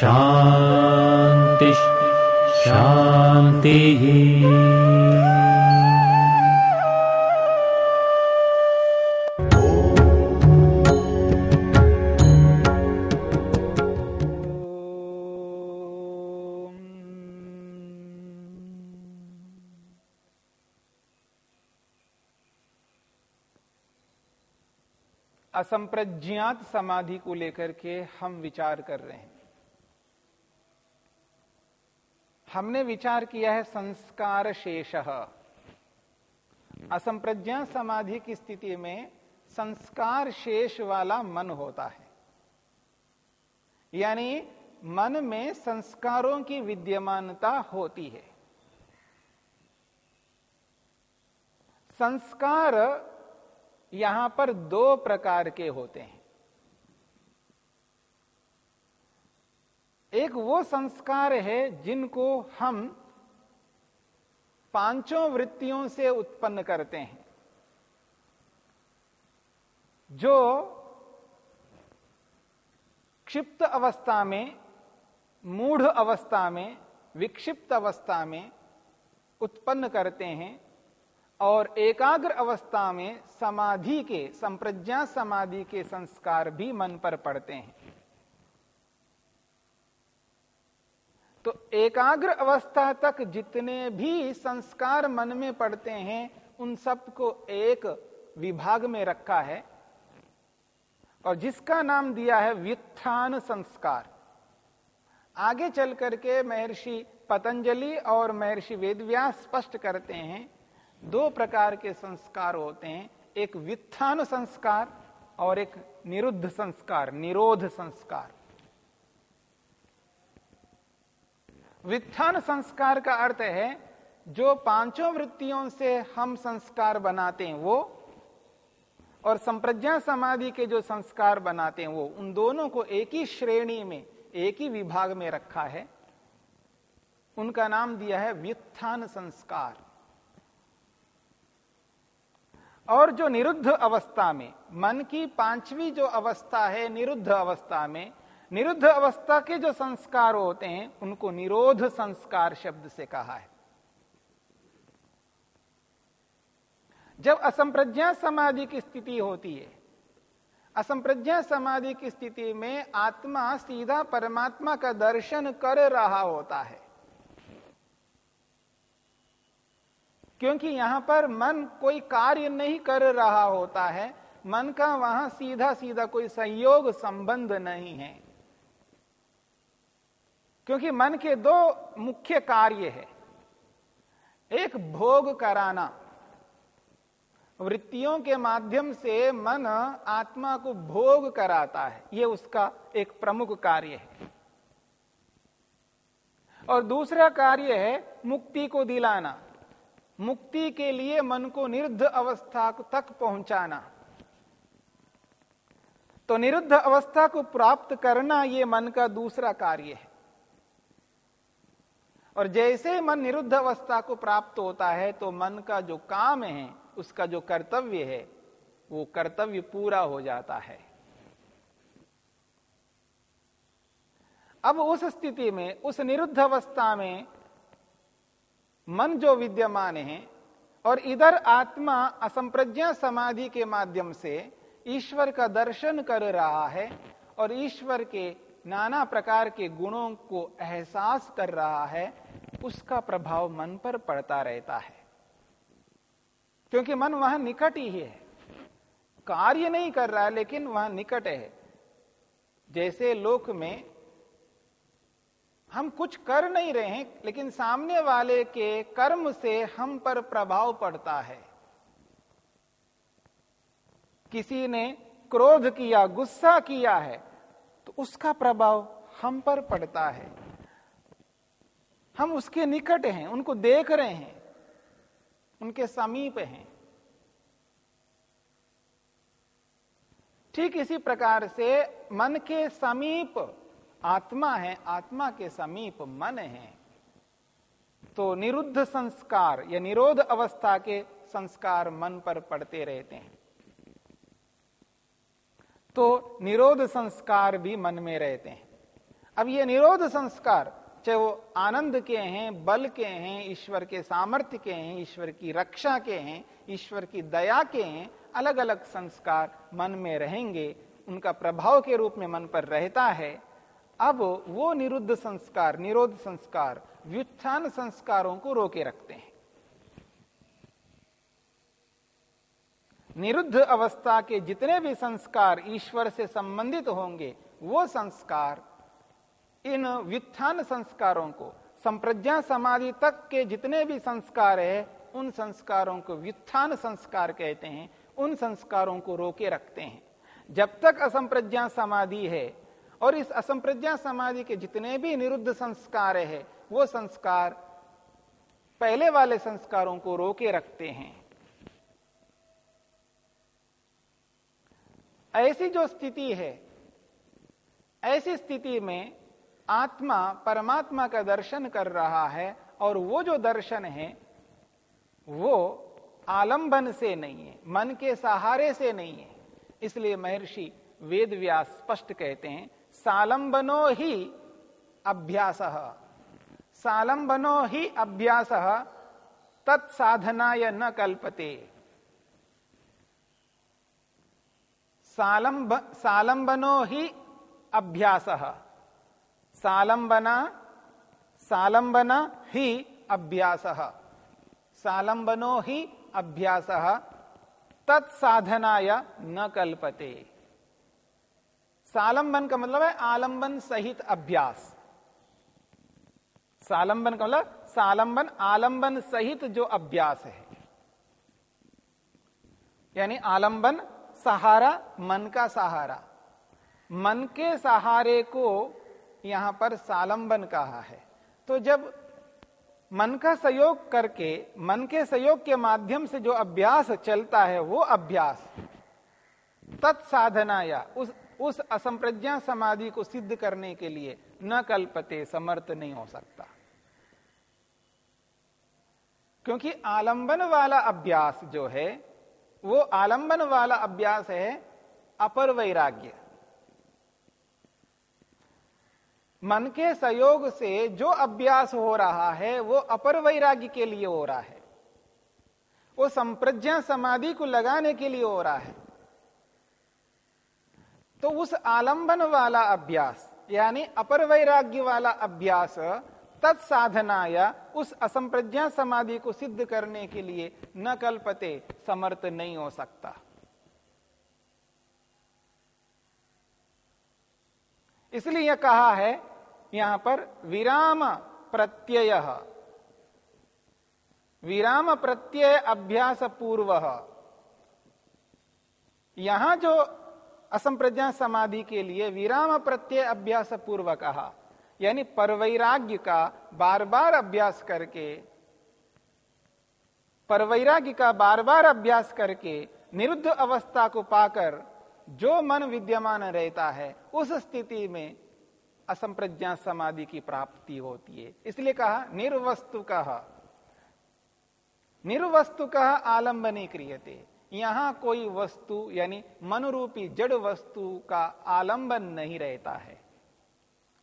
शान्तिः शान्तिः असंप्रज्ञात समाधि को लेकर के हम विचार कर रहे हैं। हमने विचार किया है संस्कार शेष। असंप्रज्ञा समाधि की स्थिति में संस्कार शेष वाला मन होता है। यानी मन में संस्कारों की विद्यमानता होती है। संस्कार यहाँ पर दो प्रकार के होते हैं। एक वो संस्कार है जिनको हम पाँचों वृत्तियों से उत्पन्न करते हैं, जो क्षिप्त अवस्था में, मूढ़ अवस्था में, विक्षिप्त अवस्था में उत्पन्न करते हैं और एकाग्र अवस्था में समाधि के, संप्रज्ञा समाधि के संस्कार भी मन पर पड़ते हैं। तो एकाग्र अवस्था तक जितने भी संस्कार मन में पड़ते हैं, उन सबको एक विभाग में रखा है। और जिसका नाम दिया है व्युत्थान संस्कार। आगे चल करके महर्षि पतंजलि और महर्षि वेदव्यास स्पष्ट करते हैं, दो प्रकार के संस्कार होते हैं, एक व्युत्थान संस्कार और एक निरुद्ध संस्कार, निरोध संस्कार। व्युत्थान संस्कार का अर्थ है, जो पाँचों वृत्तियों से हम संस्कार बनाते हैं, वो और संप्रज्ञा समाधि के जो संस्कार बनाते हैं, वो उन दोनों को एक ही श्रेणी में, एक ही विभाग में रखा है। उनका नाम दिया है व्युत्थान संस्कार। और जो निरुद्ध अवस्था में, मन की पांचवी जो अवस्था है, निरुद्ध अवस्था में निरुद्ध अवस्था के जो संस्कार होते हैं, उनको निरोध संस्कार शब्द से कहा है। जब असंप्रज्ञा समाधि की स्थिति होती है, असंप्रज्ञा समाधि की स्थिति में आत्मा सीधा परमात्मा का दर्शन कर रहा होता है। क्योंकि यहाँ पर मन कोई कार्य नहीं कर रहा होता है, मन का वहाँ सीधा सीधा कोई संयोग संबंध नहीं है। क्योंकि मन के दो मुख्य कार्य है। एक, भोग कराना। वृत्तियों के माध्यम से मन आत्मा को भोग कराता है। यह उसका एक प्रमुख कार्य है। और दूसरा कार्य है मुक्ति को दिलाना। मुक्ति के लिए मन को निरुद्ध अवस्था तक पहुंचाना। तो निरुद्ध अवस्था को प्राप्त करना यह मन का दूसरा कार्य है। और जैसे मन निरुद्ध अवस्था को प्राप्त होता है तो मन का जो काम है, उसका जो कर्तव्य है, वो कर्तव्य पूरा हो जाता है। अब उस स्थिति में, उस निरुद्ध अवस्था में मन जो विद्यमान है, और इधर आत्मा असंप्रज्ञा समाधि के माध्यम से ईश्वर का दर्शन कर रहा है, और ईश्वर के नाना प्रकार के गुणों को एहसास कर रहा है, उसका प्रभाव मन पर पड़ता रहता है। क्योंकि मन वहाँ निकट ही है। कार्य नहीं कर रहा है, लेकिन वहाँ निकट है। जैसे लोक में हम कुछ कर नहीं रहे हैं, लेकिन सामने वाले के कर्म से हम पर प्रभाव पड़ता है। किसी ने क्रोध किया, गुस्सा किया है उसका प्रभाव हम पर पड़ता है। हम उसके निकट हैं, उनको देख रहे हैं, उनके समीप हैं। ठीक इसी प्रकार से मन के समीप आत्मा है, आत्मा के समीप मन है। तो निरुद्ध संस्कार या निरोध अवस्था के संस्कार मन पर पड़ते रहते हैं। तो निरोध संस्कार भी मन में रहते हैं। अब ये निरोध संस्कार, चाहे वो आनंद के हैं, बल के हैं, ईश्वर के सामर्थ्य के हैं, ईश्वर की रक्षा के हैं, ईश्वर की दया के हैं अलग अलग संस्कार मन में रहेंगे, उनका प्रभाव के रूप में मन पर रहता है। अब वो निरुद्ध संस्कार, निरोध संस्कार, व्युत्थान संस्कारों को रोके रखते हैं। निरुद्ध अवस्था के जितने भी संस्कार ईश्वर से संबंधित होंगे, वो संस्कार इन व्युत्थान संस्कारों को, संप्रज्ञा समाधि तक के जितने भी संस्कार है, उन संस्कारों को व्युत्थान संस्कार कहते हैं, उन संस्कारों को रोके रखते हैं। जब तक असंप्रज्ञा समाधि है, और इस असंप्रज्ञा समाधि के जितने भी निरुद्ध संस्कार है, वो संस्कार पहले वाले संस्कारों को रोके रखते हैं। ऐसी जो स्थिति है, ऐसी स्थिति में आत्मा परमात्मा का दर्शन कर रहा है और वो जो दर्शन है, वो आलंबन से नहीं है, मन के सहारे से नहीं है। इसलिए महर्षि वेद व्यास स्पष्ट कहते हैं, सालंबनो ही अभ्यास। सालंबनो ही अभ्यास, तत्साधनाय न कल्पते। सालंब, सालंबनो ही अभ्यास। सालंबना सालंबना ही अभ्यास। सालंबनो ही अभ्यास। तत्साधनाय न कल्पते। सालंबन का मतलब है आलंबन सहित अभ्यास। सालंबन का मतलब सालंबन, आलंबन सहित जो अभ्यास है। यानी आलंबन सहारा, मन का सहारा। मन के सहारे को यहाँ पर सालंबन कहा है। तो जब मन का सहयोग करके, मन के सहयोग के माध्यम से जो अभ्यास चलता है, वो अभ्यास तत्साधना या उस उस असंप्रज्ञा समाधि को सिद्ध करने के लिए न कल्पते, समर्थ नहीं हो सकता। क्योंकि आलंबन वाला अभ्यास जो है वो आलंबन वाला अभ्यास है अपर वैराग्य। मन के सहयोग से जो अभ्यास हो रहा है, वो अपर वैराग्य के लिए हो रहा है। वो संप्रज्ञा समाधि को लगाने के लिए हो रहा है। तो उस आलंबन वाला अभ्यास, यानी अपर वैराग्य वाला अभ्यास तत्साधना या उस असंप्रज्ञा समाधि को सिद्ध करने के लिए न कल्पते, समर्थ नहीं हो सकता। इसलिए यह कहा है, यहाँ पर विराम प्रत्यय। विराम प्रत्यय अभ्यास पूर्व। यहाँ जो असंप्रज्ञा समाधि के लिए विराम प्रत्यय अभ्यास पूर्व कहा यानी परवैराग्य का बार बार अभ्यास करके, परवैराग्य का बार बार अभ्यास करके निरुद्ध अवस्था को पाकर जो मन विद्यमान रहता है, उस स्थिति में असंप्रज्ञा समाधि की प्राप्ति होती है। इसलिए कहा निर्वस्तु कहा निर्वस्तु कहा आलंबनी क्रियते। यहाँ कोई वस्तु यानी मनरूपी जड़ वस्तु का आलंबन नहीं रहता है।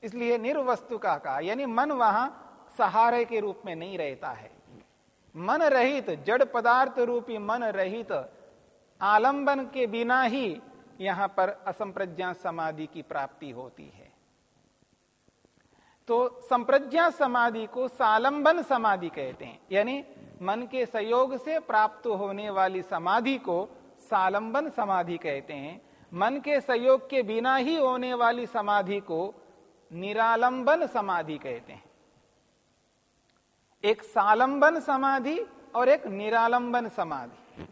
इसलिए निर्वस्तु का कहा, यानी मन वहाँ सहारे के रूप में नहीं रहता है। मन रहित, जड़ पदार्थ रूपी मन रहित, आलंबन के बिना ही यहाँ पर असंप्रज्ञा समाधि की प्राप्ति होती है। तो संप्रज्ञा समाधि को सालंबन समाधि कहते हैं, यानी मन के सहयोग से प्राप्त होने वाली समाधि को सालंबन समाधि कहते हैं। मन के सहयोग के बिना ही होने वाली समाधि को निरालंबन समाधि कहते हैं। एक सालंबन समाधि और एक निरालंबन समाधि।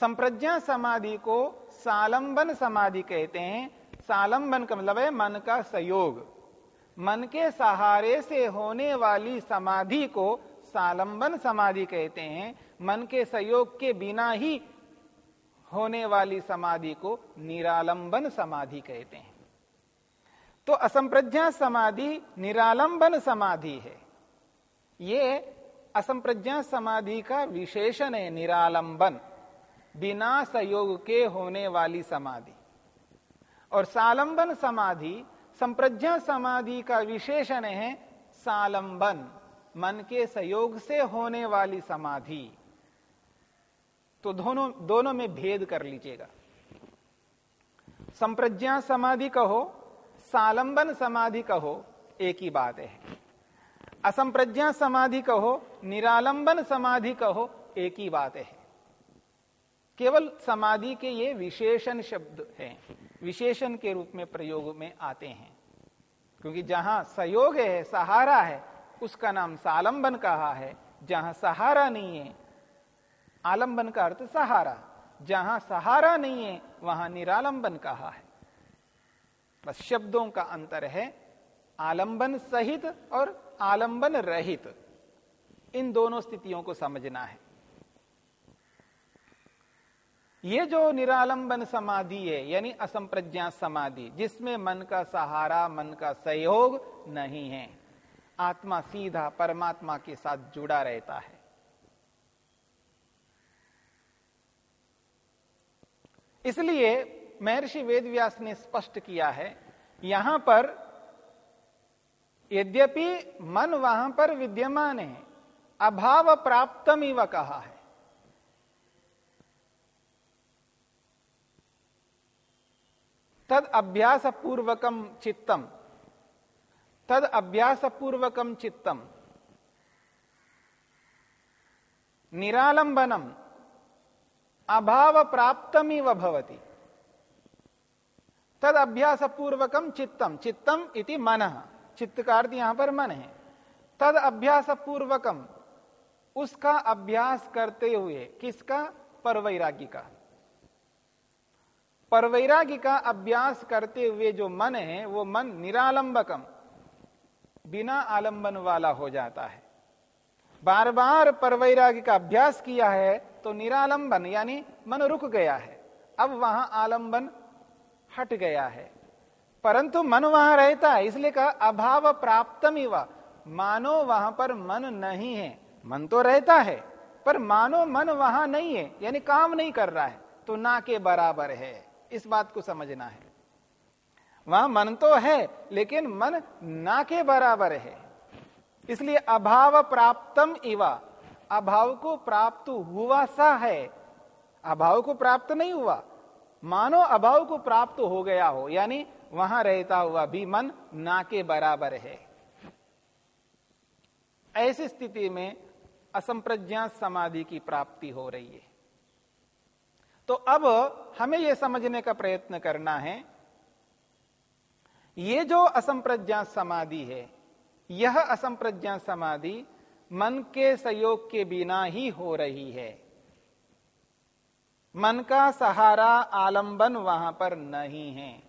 संप्रज्ञा समाधि को सालंबन समाधि कहते हैं। सालंबन का मतलब है मन का सहयोग। मन के सहारे से होने वाली समाधि को सालंबन समाधि कहते हैं। मन के सहयोग के बिना ही होने वाली समाधि को निरालंबन समाधि कहते हैं। तो असंप्रज्ञा समाधि निरालंबन समाधि है। ये असंप्रज्ञा समाधि का विशेषण है, निरालंबन। बिना सहयोग के होने वाली समाधि। और सालंबन समाधि, संप्रज्ञा समाधि का विशेषण है सालंबन, मन के सहयोग से होने वाली समाधि। तो दोनों दोनों में भेद कर लीजिएगा। संप्रज्ञा समाधि कहो सालंबन समाधि कहो, एक ही बात है। असंप्रज्ञा समाधि कहो, निरालंबन समाधि कहो, एक ही बात है। केवल समाधि के ये विशेषण शब्द हैं, विशेषण के रूप में प्रयोग में आते हैं। क्योंकि जहाँ सहयोग है, सहारा है, उसका नाम सालंबन कहा है। जहाँ सहारा नहीं है, आलंबन का अर्थ सहारा। जहाँ सहारा नहीं है, वहाँ निरालंबन कहा है। बस शब्दों का अंतर है, आलंबन सहित और आलंबन रहित। इन दोनों स्थितियों को समझना है। ये जो निरालंबन समाधि है, यानी असंप्रज्ञा समाधि, जिसमें मन का सहारा, मन का सहयोग नहीं है, आत्मा सीधा परमात्मा के साथ जुड़ा रहता है। इसलिए महर्षि वेदव्यास ने स्पष्ट किया है, यहाँ पर यद्यपि मन वहाँ पर विद्यमान है, अभाव प्राप्तम इव कहा है। तद अभ्यास पूर्वकम चित्तम। तद अभ्यास पूर्वकम चित्तम। निरालंबनम अभाव प्राप्तमिव भवति। तद अभ्यास पूर्वकम चित्तम चित्तम इति मन। चित्त का अर्थ यहाँ पर मन है। तद अभ्यास पूर्वकम उसका अभ्यास करते हुए किसका? परवैरागी का। परवैरागी का अभ्यास करते हुए जो मन है, वो मन निरालंबकम बिना आलंबन वाला हो जाता है। बार बार परवैरागी का अभ्यास किया है तो निरालंबन, यानी मन रुक गया है। अब वहाँ आलंबन हट गया है। परंतु मन वहाँ रहता है, इसलिए कहा, अभाव प्राप्तम हुआ मानो वहाँ पर मन नहीं है। मन तो रहता है, पर मानो मन वहाँ नहीं है, यानी काम नहीं कर रहा है तो ना के बराबर है। इस बात को समझना है। वहाँ मन तो है, लेकिन मन ना के बराबर है। इसलिए अभाव प्राप्तम इवा। अभाव को प्राप्त हुआ सा है। अभाव को प्राप्त नहीं हुआ। मानो अभाव को प्राप्त हो गया हो, यानी वहाँ रहता हुआ भी मन ना के बराबर है। ऐसी स्थिति में असंप्रज्ञा समाधि की प्राप्ति हो रही है। तो अब हमें यह समझने का प्रयत्न करना है, ये जो असंप्रज्ञा समाधि है, यह असंप्रज्ञा समाधि मन के सहयोग के बिना ही हो रही है। मन का सहारा आलंबन वहाँ पर नहीं है।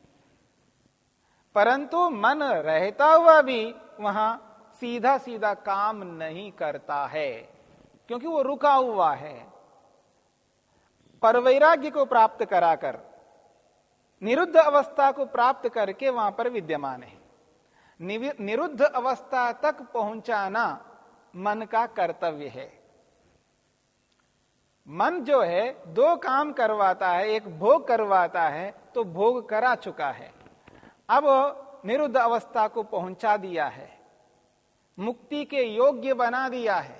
परंतु मन रहता हुआ भी वहाँ सीधा सीधा काम नहीं करता है, क्योंकि वो रुका हुआ है। परवैराग्य को प्राप्त कराकर, निरुद्ध अवस्था को प्राप्त करके वहाँ पर विद्यमान है। निरुद्ध अवस्था तक पहुंचाना मन का कर्तव्य है। मन जो है, दो काम करवाता है, एक भोग करवाता है तो भोग करा चुका है। अब निरुद्ध अवस्था को पहुँचा दिया है। मुक्ति के योग्य बना दिया है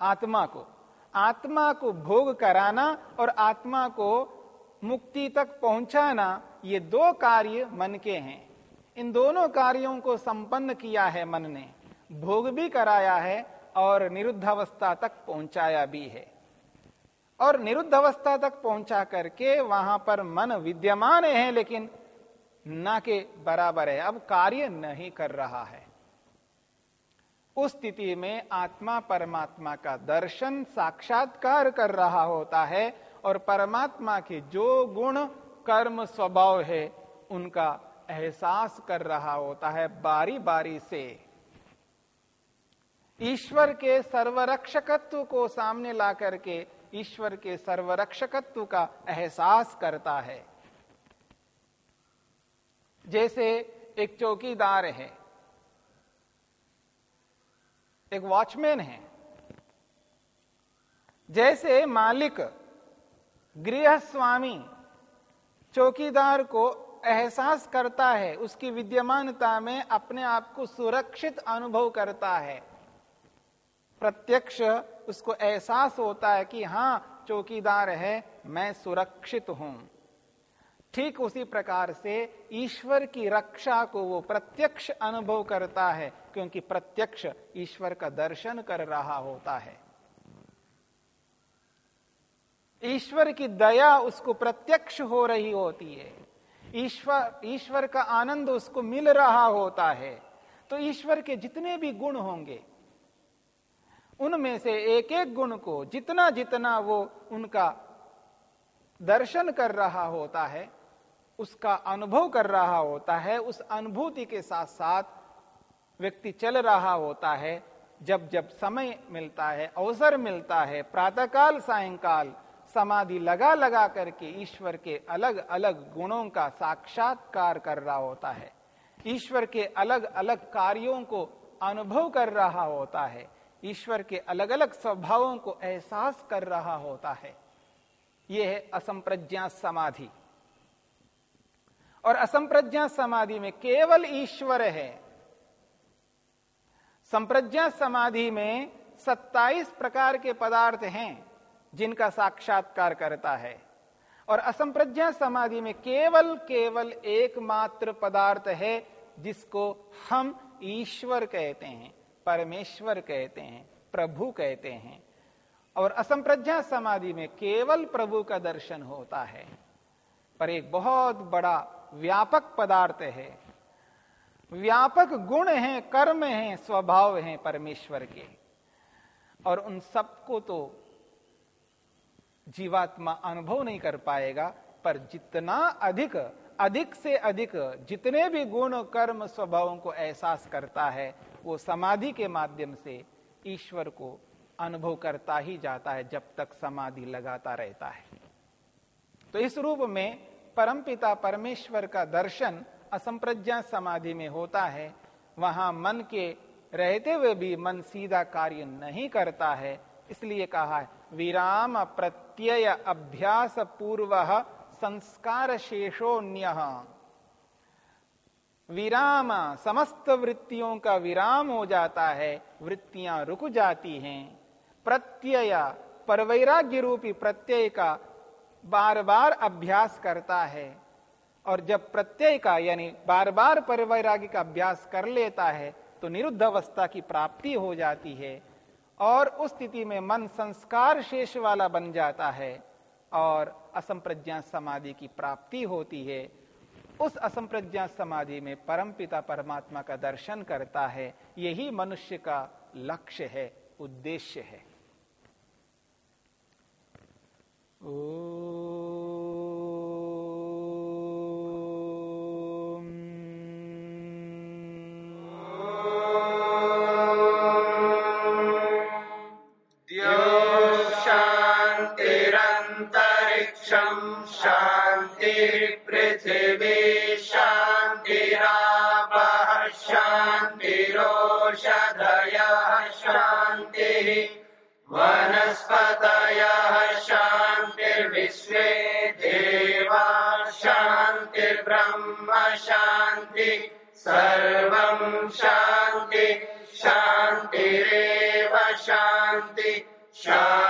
आत्मा को। आत्मा को भोग कराना और आत्मा को मुक्ति तक पहुंचाना, ये दो कार्य मन के हैं। इन दोनों कार्यों को संपन्न किया है मन ने। भोग भी कराया है और निरुद्धावस्था तक पहुँचाया भी है। और निरुद्ध अवस्था तक पहुँचा करके वहाँ पर मन विद्यमान है, लेकिन न के बराबर है। अब कार्य नहीं कर रहा है। उस स्थिति में आत्मा परमात्मा का दर्शन साक्षात्कार कर रहा होता है और परमात्मा के जो गुण, कर्म, स्वभाव है, उनका एहसास कर रहा होता है बारी बारी से। ईश्वर के सर्वरक्षकत्व को सामने ला करके ईश्वर के सर्वरक्षकत्व का एहसास करता है। जैसे एक चौकीदार है, एक वॉचमैन है, जैसे मालिक गृह स्वामी चौकीदार को एहसास करता है, उसकी विद्यमानता में अपने आप को सुरक्षित अनुभव करता है। प्रत्यक्ष उसको एहसास होता है कि हाँ, चौकीदार है, मैं सुरक्षित हूँ। ठीक उसी प्रकार से ईश्वर की रक्षा को वो प्रत्यक्ष अनुभव करता है, क्योंकि प्रत्यक्ष ईश्वर का दर्शन कर रहा होता है। ईश्वर की दया उसको प्रत्यक्ष हो रही होती है। ईश्वर ईश्वर का आनंद उसको मिल रहा होता है। तो ईश्वर के जितने भी गुण होंगे उनमें से एक एक गुण को जितना जितना वो उनका दर्शन कर रहा होता है, उसका अनुभव कर रहा होता है, उस अनुभूति के साथ साथ व्यक्ति चल रहा होता है। जब जब समय मिलता है, अवसर मिलता है, प्रातःकाल, सायंकाल, समाधि लगा लगा करके ईश्वर के अलग अलग गुणों का साक्षात्कार कर रहा होता है। ईश्वर के अलग अलग कार्यों को अनुभव कर रहा होता है। ईश्वर के अलग अलग स्वभावों को एहसास कर रहा होता है। यह है असंप्रज्ञा समाधि। और असंप्रज्ञा समाधि में केवल ईश्वर है। संप्रज्ञा समाधि में 27 प्रकार के पदार्थ हैं, जिनका साक्षात्कार करता है। और असंप्रज्ञा समाधि में केवल केवल एकमात्र पदार्थ है, जिसको हम ईश्वर कहते हैं। परमेश्वर कहते हैं, प्रभु कहते हैं। और असंप्रज्ञा समाधि में केवल प्रभु का दर्शन होता है। पर एक बहुत बड़ा व्यापक पदार्थ है। व्यापक गुण हैं, कर्म हैं, स्वभाव हैं परमेश्वर के। और उन सबको तो जीवात्मा अनुभव नहीं कर पाएगा, पर जितना अधिक अधिक से अधिक जितने भी गुण, कर्म, स्वभावों को एहसास करता है वो समाधि के माध्यम से ईश्वर को अनुभव करता ही जाता है, जब तक समाधि लगाता रहता है। तो इस रूप में परमपिता परमेश्वर का दर्शन असंप्रज्ञा समाधि में होता है। वहाँ मन के रहते हुए भी मन सीधा कार्य नहीं करता है। इसलिए कहा है, विराम प्रत्यय अभ्यास पूर्व संस्कार शेषोन्य। विराम, समस्त वृत्तियों का विराम हो जाता है, वृत्तियाँ रुक जाती हैं। प्रत्यय परवैराग्य रूपी प्रत्यय का बार बार अभ्यास करता है। और जब प्रत्यय का, यानी बार बार परवैराग्य का अभ्यास कर लेता है तो निरुद्ध अवस्था की प्राप्ति हो जाती है और उस स्थिति में मन संस्कार शेष वाला बन जाता है और असंप्रज्ञा समाधि की प्राप्ति होती है। उस असंप्रज्ञा समाधि में परम पिता परमात्मा का दर्शन करता है, यही मनुष्य का लक्ष्य है, उद्देश्य है। ओ शान्ति